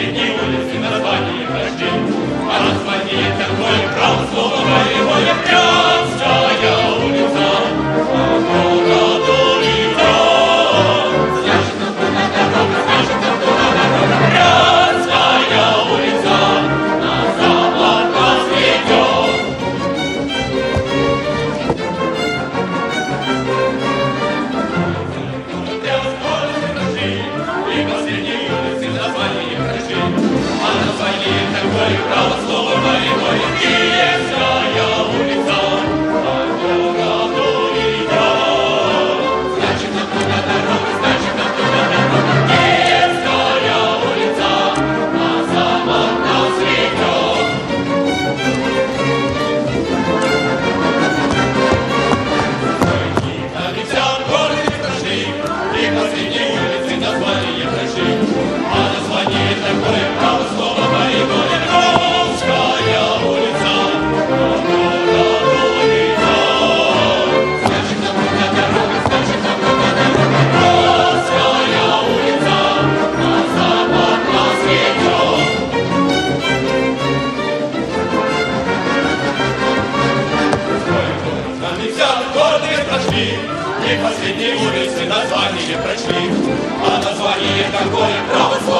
среди улиц и название каждый. Ukraine, Ukraine, Ukraine, Ukraine, Ukraine, прошли, и последние улицы название прочли. А название какое, право слово боевое,